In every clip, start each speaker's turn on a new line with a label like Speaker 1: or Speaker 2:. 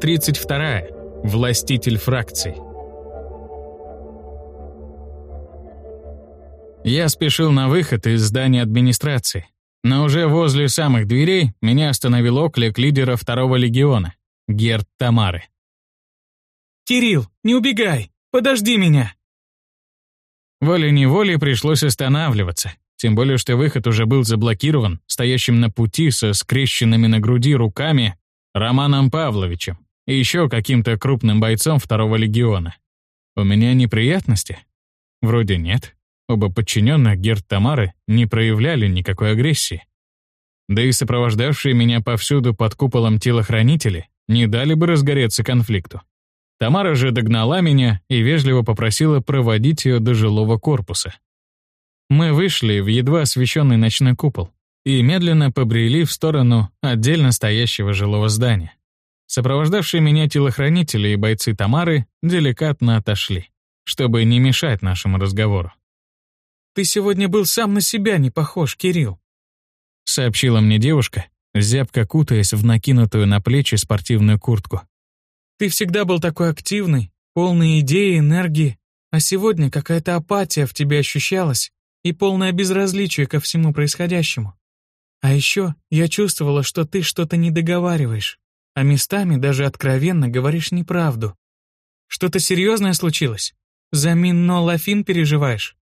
Speaker 1: Глава 32. Властитель фракций. Я спешил на выход из здания администрации, но уже возле самых дверей меня остановил оклик лидера второго легиона, Герд Тамары.
Speaker 2: «Кирилл, не убегай! Подожди меня!»
Speaker 1: Волей-неволей пришлось останавливаться, тем более что выход уже был заблокирован стоящим на пути со скрещенными на груди руками Романом Павловичем и еще каким-то крупным бойцом второго легиона. У меня неприятности? Вроде нет. Оба подчиненных Герд Тамары не проявляли никакой агрессии. Да и сопровождавшие меня повсюду под куполом телохранители не дали бы разгореться конфликту. Тамара же догнала меня и вежливо попросила проводить ее до жилого корпуса. Мы вышли в едва освещенный ночной купол и медленно побрели в сторону отдельно стоящего жилого здания. Сопровождавшие меня телохранители и бойцы Тамары деликатно отошли, чтобы не мешать нашему разговору.
Speaker 2: «Ты сегодня был сам на себя не похож, Кирилл», —
Speaker 1: сообщила мне девушка, зябко кутаясь в накинутую на плечи спортивную куртку.
Speaker 2: «Ты всегда был такой активный, полный идей и энергии, а сегодня какая-то апатия в тебе ощущалась и полное безразличие ко всему происходящему. А еще я чувствовала, что ты что-то не договариваешь, а местами даже откровенно говоришь неправду. Что-то серьезное случилось? За Минно Лафин переживаешь?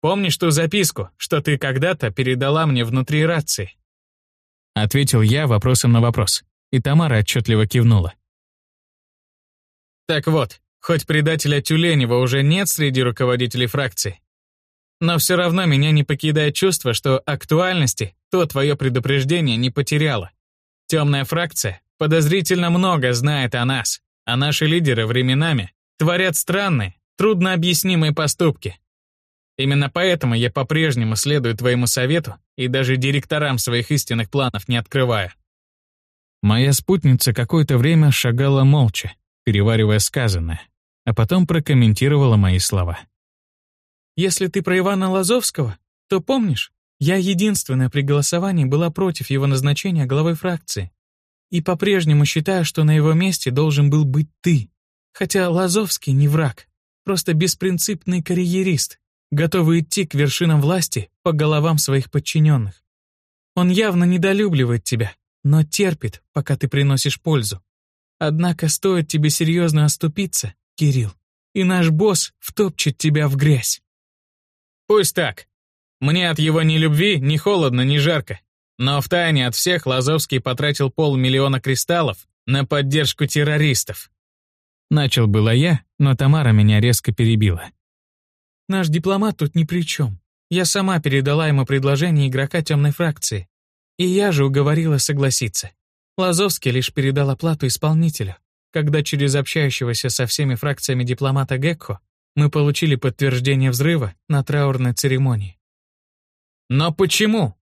Speaker 1: Помнишь ту записку, что ты когда-то передала мне внутри рации? Ответил я вопросом на вопрос, и Тамара отчетливо кивнула. Так вот, хоть предателя Тюленева уже нет среди руководителей фракции, но все равно меня не покидает чувство, что актуальности то твое предупреждение не потеряло. Темная фракция подозрительно много знает о нас, а наши лидеры временами творят странные, труднообъяснимые поступки. Именно поэтому я по-прежнему следую твоему совету и даже директорам своих истинных планов не открываю. Моя спутница какое-то время шагала молча, переваривая сказанное, а потом прокомментировала мои слова.
Speaker 2: Если ты про Ивана Лазовского, то помнишь, я единственная при голосовании была против его назначения главой фракции. И по-прежнему считаю, что на его месте должен был быть ты. Хотя Лазовский не враг, просто беспринципный карьерист, готовый идти к вершинам власти по головам своих подчиненных. Он явно недолюбливает тебя, но терпит, пока ты приносишь пользу. Однако стоит тебе серьезно оступиться, Кирилл, и наш босс втопчет тебя в грязь.
Speaker 1: Пусть так. Мне от его ни любви, ни холодно, ни жарко. Но втайне от всех Лазовский потратил полмиллиона кристаллов на поддержку террористов. Начал было я, но Тамара меня резко перебила.
Speaker 2: Наш дипломат тут ни при чем. Я сама передала ему предложение игрока темной фракции. И я же уговорила согласиться. Лазовский лишь передал оплату исполнителю, когда через общающегося со всеми фракциями дипломата Гекко мы получили подтверждение взрыва на траурной церемонии.
Speaker 1: Но почему?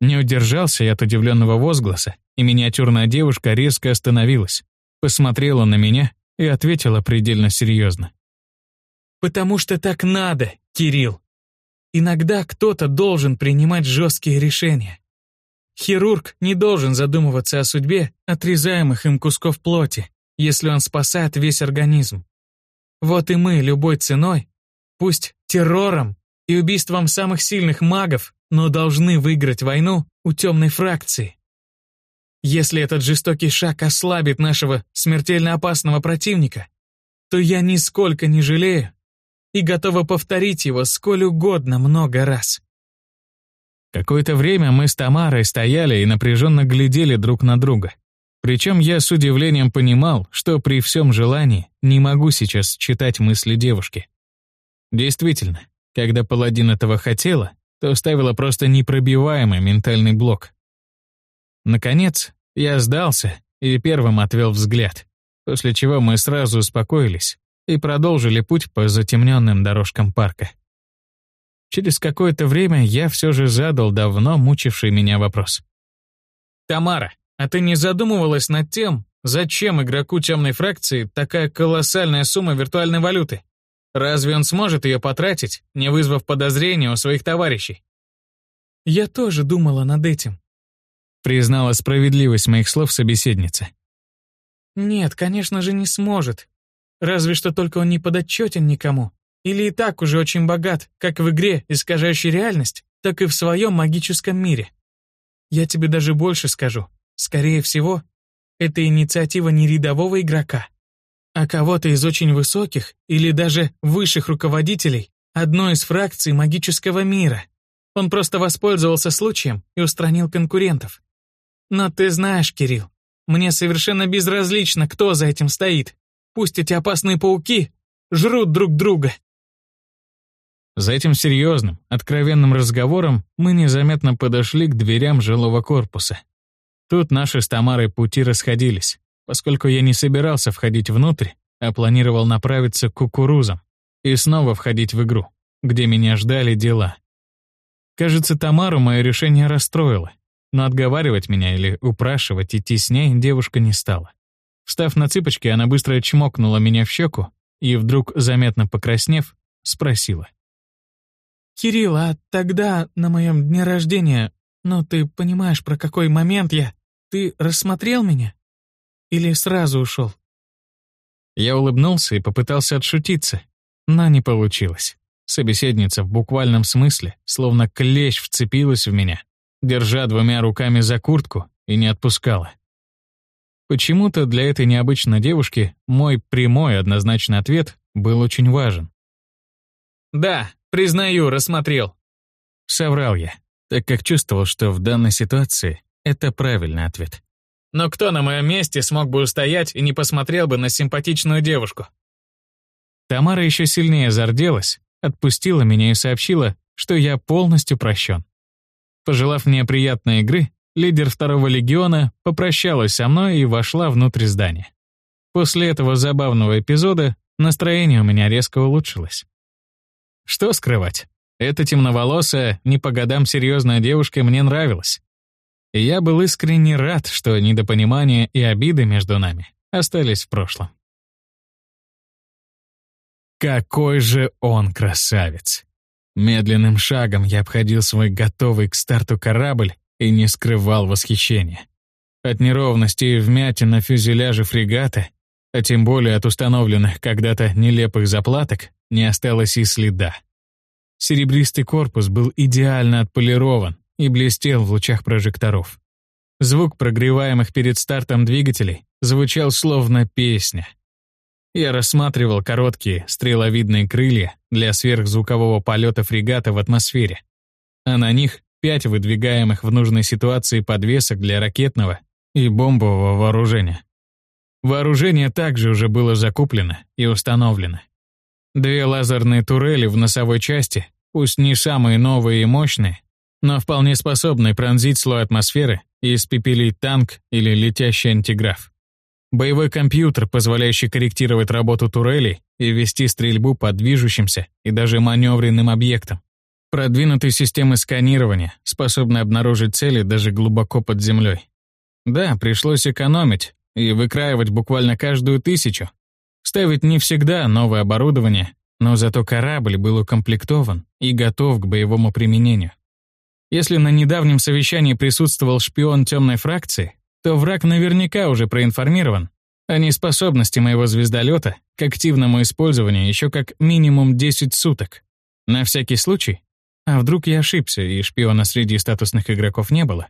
Speaker 1: Не удержался я от удивленного возгласа, и миниатюрная девушка резко остановилась, посмотрела на меня и ответила предельно серьезно.
Speaker 2: «Потому что так надо, Кирилл. Иногда кто-то должен принимать жесткие решения. Хирург не должен задумываться о судьбе отрезаемых им кусков плоти, если он спасает весь организм. Вот и мы любой ценой, пусть террором и убийством самых сильных магов, но должны выиграть войну у темной фракции. Если этот жестокий шаг ослабит нашего смертельно опасного противника, то я нисколько не жалею и готова повторить его сколь угодно много раз.
Speaker 1: Какое-то время мы с Тамарой стояли и напряженно глядели друг на друга. Причем я с удивлением понимал, что при всем желании не могу сейчас читать мысли девушки. Действительно, когда паладин этого хотела, то ставила просто непробиваемый ментальный блок. Наконец, я сдался и первым отвел взгляд, после чего мы сразу успокоились и продолжили путь по затемненным дорожкам парка. Через какое-то время я все же задал давно мучивший меня вопрос. «Тамара, а ты не задумывалась над тем, зачем игроку темной фракции такая колоссальная сумма виртуальной валюты? Разве он сможет ее потратить, не вызвав подозрения у своих товарищей?
Speaker 2: Я тоже думала над этим.
Speaker 1: Признала справедливость моих слов собеседница.
Speaker 2: Нет, конечно же, не сможет. Разве что только он не подотчетен никому. Или и так уже очень богат, как в игре, искажающей реальность, так и в своем магическом мире. Я тебе даже больше скажу. Скорее всего, это инициатива не рядового игрока, а кого-то из очень высоких или даже высших руководителей одной из фракций магического мира. Он просто воспользовался случаем и устранил конкурентов. Но ты знаешь, Кирилл, мне совершенно безразлично, кто за этим стоит. Пусть эти опасные пауки жрут друг друга.
Speaker 1: За этим серьезным, откровенным разговором мы незаметно подошли к дверям жилого корпуса. Тут наши с Тамарой пути расходились, поскольку я не собирался входить внутрь, а планировал направиться к кукурузам и снова входить в игру, где меня ждали дела. Кажется, Тамару мое решение расстроило, но отговаривать меня или упрашивать идти с ней девушка не стала. Встав на цыпочки, она быстро чмокнула меня в щеку и, вдруг заметно покраснев, спросила.
Speaker 2: «Кирилл, а тогда на моем дне рождения, ну ты понимаешь, про какой момент я, ты рассмотрел меня? Или сразу ушел?»
Speaker 1: Я улыбнулся и попытался отшутиться, но не получилось. Собеседница в буквальном смысле, словно клещ вцепилась в меня, держа двумя руками за куртку и не отпускала. Почему-то для этой необычной девушки мой прямой однозначный ответ был очень важен.
Speaker 2: «Да, Признаю, рассмотрел.
Speaker 1: Соврал я, так как чувствовал, что в данной ситуации это правильный ответ.
Speaker 2: Но кто на моем месте смог бы устоять и не посмотрел бы на симпатичную девушку?
Speaker 1: Тамара еще сильнее зарделась, отпустила меня и сообщила, что я полностью прощен. Пожелав мне приятной игры, лидер второго легиона попрощалась со мной и вошла внутрь здания. После этого забавного эпизода настроение у меня резко улучшилось. Что скрывать? Эта темноволосая, не по годам серьезная девушка мне нравилась. Я был искренне рад, что недопонимание и обиды между нами остались в прошлом. Какой же он красавец! Медленным шагом я обходил свой готовый к старту корабль и не скрывал восхищения. От неровности и вмятин на фюзеляже фрегата, а тем более от установленных когда-то нелепых заплаток, не осталось и следа. Серебристый корпус был идеально отполирован и блестел в лучах прожекторов. Звук прогреваемых перед стартом двигателей звучал словно песня. Я рассматривал короткие стреловидные крылья для сверхзвукового полета фрегата в атмосфере, а на них пять выдвигаемых в нужной ситуации подвесок для ракетного и бомбового вооружения. Вооружение также уже было закуплено и установлено. Две лазерные турели в носовой части, пусть не самые новые и мощные, но вполне способные пронзить слой атмосферы и испепелить танк или летящий антиграф. Боевой компьютер, позволяющий корректировать работу турелей и вести стрельбу по движущимся и даже маневренным объектам. Продвинутые системы сканирования, способные обнаружить цели даже глубоко под землей. Да, пришлось экономить и выкраивать буквально каждую тысячу, Ставить не всегда новое оборудование, но зато корабль был укомплектован и готов к боевому применению. Если на недавнем совещании присутствовал шпион темной фракции, то враг наверняка уже проинформирован о неспособности моего звездолета к активному использованию еще как минимум 10 суток. На всякий случай, а вдруг я ошибся и шпиона среди статусных игроков не было,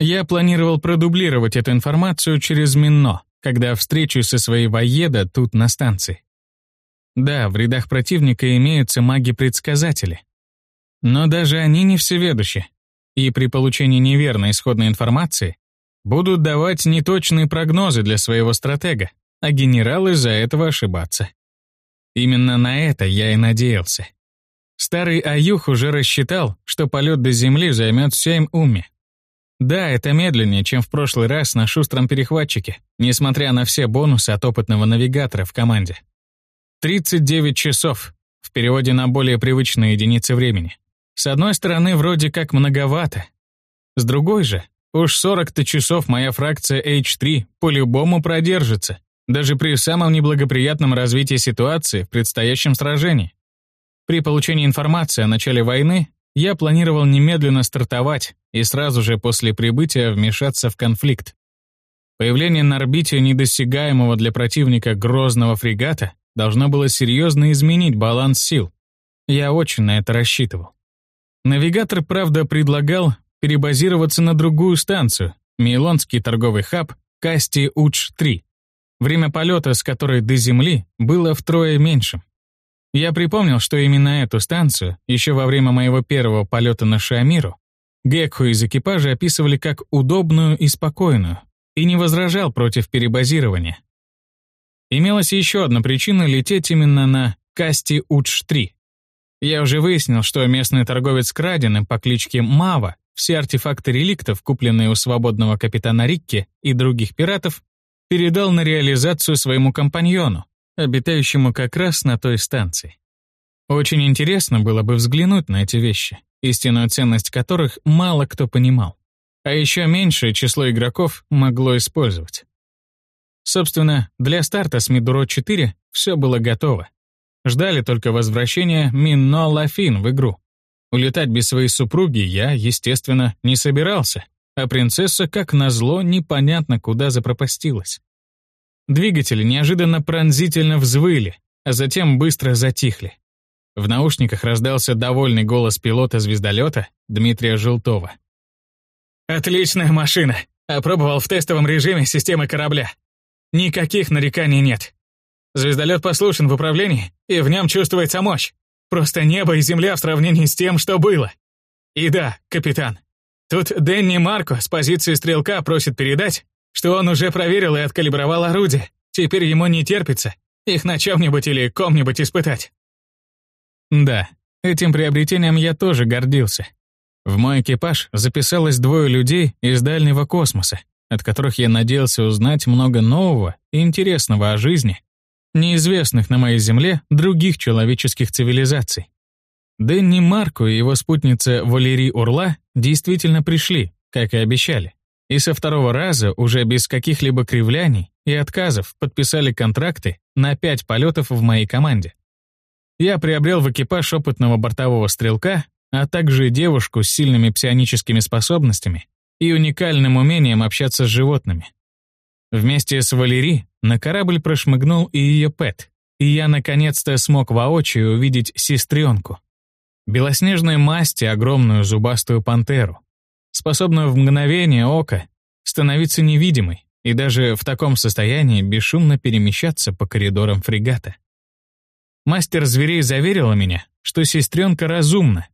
Speaker 1: я планировал продублировать эту информацию через Минно, когда встречусь со своей воеда тут на станции. Да, в рядах противника имеются маги-предсказатели. Но даже они не всеведущи, и при получении неверной исходной информации будут давать неточные прогнозы для своего стратега, а генералы из-за этого ошибаться. Именно на это я и надеялся. Старый Аюх уже рассчитал, что полет до Земли займет 7 уми, да, это медленнее, чем в прошлый раз на шустром перехватчике, несмотря на все бонусы от опытного навигатора в команде. 39 часов, в переводе на более привычные единицы времени. С одной стороны, вроде как многовато. С другой же, уж 40-то часов моя фракция H3 по-любому продержится, даже при самом неблагоприятном развитии ситуации в предстоящем сражении. При получении информации о начале войны я планировал немедленно стартовать и сразу же после прибытия вмешаться в конфликт. Появление на орбите недосягаемого для противника грозного фрегата должно было серьезно изменить баланс сил. Я очень на это рассчитывал. Навигатор, правда, предлагал перебазироваться на другую станцию, Мейлонский торговый хаб Касти-Удж-3, время полета с которой до Земли было втрое меньшим. Я припомнил, что именно эту станцию, еще во время моего первого полета на Шиамиру, Гекху из экипажа описывали как удобную и спокойную, и не возражал против перебазирования. Имелась еще одна причина лететь именно на Касти Удж-3. Я уже выяснил, что местный торговец краденым по кличке Мава все артефакты реликтов, купленные у свободного капитана Рикки и других пиратов, передал на реализацию своему компаньону, обитающему как раз на той станции. Очень интересно было бы взглянуть на эти вещи, истинную ценность которых мало кто понимал, а еще меньшее число игроков могло использовать. Собственно, для старта с Мидуро-4 все было готово. Ждали только возвращения Минно Лафин в игру. Улетать без своей супруги я, естественно, не собирался, а принцесса, как назло, непонятно куда запропастилась. Двигатели неожиданно пронзительно взвыли, а затем быстро затихли. В наушниках раздался довольный голос пилота звездолета Дмитрия Желтова.
Speaker 2: «Отличная машина! Опробовал в тестовом режиме системы корабля. Никаких нареканий нет. Звездолет послушен в управлении, и в нем чувствуется мощь. Просто небо и земля в сравнении с тем, что было. И да, капитан, тут Дэнни Марко с позиции стрелка просит передать, что он уже проверил и откалибровал орудие. Теперь ему не терпится их на чем-нибудь или ком-нибудь испытать.
Speaker 1: Да, этим приобретением я тоже гордился. В мой экипаж записалось двое людей из дальнего космоса, от которых я надеялся узнать много нового и интересного о жизни неизвестных на моей Земле других человеческих цивилизаций. Дэнни Марко и его спутница Валерий Урла действительно пришли, как и обещали. И со второго раза, уже без каких-либо кривляний и отказов, подписали контракты на пять полетов в моей команде. Я приобрел в экипаж опытного бортового стрелка, а также девушку с сильными псионическими способностями и уникальным умением общаться с животными. Вместе с Валери на корабль прошмыгнул и ее Пэт, и я наконец-то смог воочию увидеть сестренку. Белоснежной масти огромную зубастую пантеру, способную в мгновение ока становиться невидимой и даже в таком состоянии бесшумно перемещаться по коридорам фрегата. Мастер зверей заверила меня, что сестренка разумна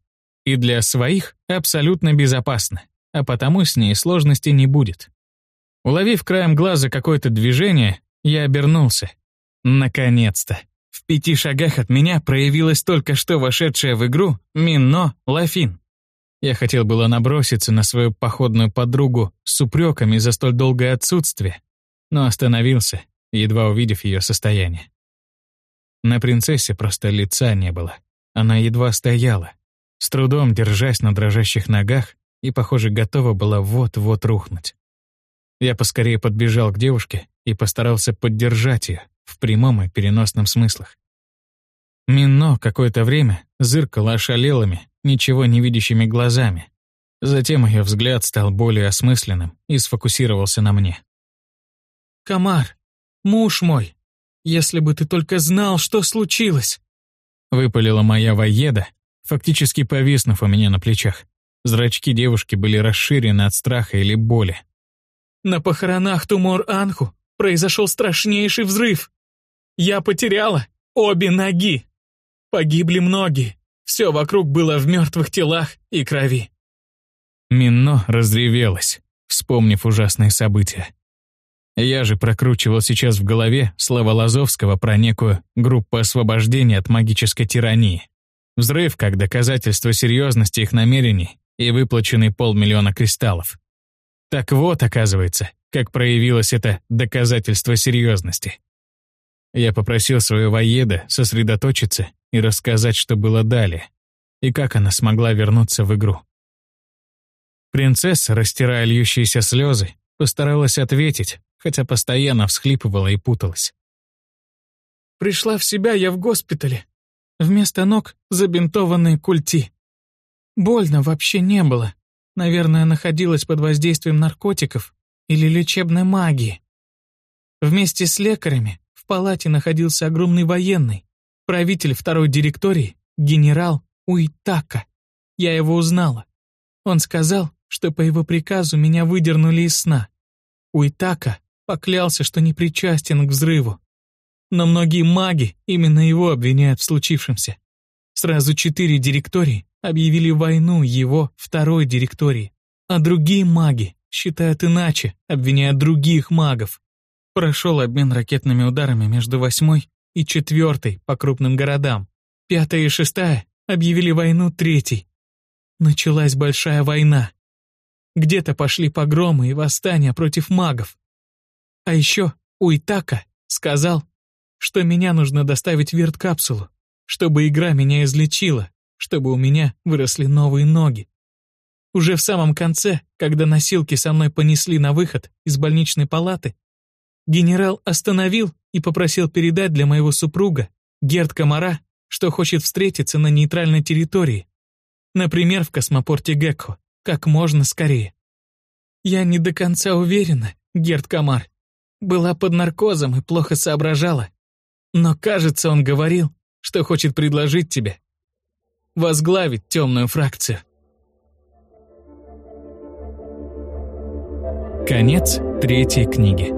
Speaker 1: и для своих абсолютно безопасна, а потому с ней сложностей не будет. Уловив краем глаза какое-то движение, я обернулся. Наконец-то. В пяти шагах от меня проявилась только что вошедшая в игру Минно Лафин. Я хотел было наброситься на свою походную подругу с упреками за столь долгое отсутствие, но остановился, едва увидев ее состояние. На принцессе просто лица не было. Она едва стояла, с трудом держась на дрожащих ногах и, похоже, готова была вот-вот рухнуть. Я поскорее подбежал к девушке и постарался поддержать ее в прямом и переносном смыслах. Мино какое-то время зыркала ошалелыми, ничего не видящими глазами. Затем ее взгляд стал более осмысленным и сфокусировался на мне.
Speaker 2: «Комар, муж мой, если бы ты только знал, что случилось!»
Speaker 1: Выпалила моя воеда, фактически повиснув у меня на плечах. Зрачки девушки были расширены от страха или боли.
Speaker 2: На похоронах Тумор-Анху произошел страшнейший взрыв. Я потеряла обе ноги. Погибли многие. Все вокруг было в мертвых телах и крови.
Speaker 1: Минно разревелась, вспомнив ужасные события. Я же прокручивал сейчас в голове слова Лазовского про некую группу освобождения от магической тирании. Взрыв как доказательство серьезности их намерений и выплаченный полмиллиона кристаллов. Так вот, оказывается, как проявилось это доказательство серьезности. Я попросил свою воеда сосредоточиться и рассказать, что было далее, и как она смогла вернуться в игру. Принцесса, растирая льющиеся слезы, постаралась ответить, хотя постоянно всхлипывала и путалась.
Speaker 2: «Пришла в себя я в госпитале. Вместо ног забинтованные культи. Больно вообще не было. Наверное, находилась под воздействием наркотиков или лечебной магии. Вместе с лекарями в палате находился огромный военный, правитель второй директории, генерал Уитака. Я его узнала. Он сказал, что по его приказу меня выдернули из сна. Уитака поклялся, что не причастен к взрыву. Но многие маги именно его обвиняют в случившемся. Сразу четыре директории объявили войну его второй директории, а другие маги считают иначе, обвиняя других магов. Прошел обмен ракетными ударами между восьмой и четвертой по крупным городам. Пятая и шестая объявили войну третьей. Началась большая война. Где-то пошли погромы и восстания против магов. А еще Уитака сказал, что меня нужно доставить в верткапсулу, чтобы игра меня излечила, чтобы у меня выросли новые ноги. Уже в самом конце, когда носилки со мной понесли на выход из больничной палаты, генерал остановил и попросил передать для моего супруга, Герд Комара, что хочет встретиться на нейтральной территории, например, в космопорте Гекко, как можно скорее. Я не до конца уверена, Герд Комар. Была под наркозом и плохо соображала. Но, кажется, он говорил, что хочет предложить тебе возглавить темную фракцию.
Speaker 1: Конец третьей книги.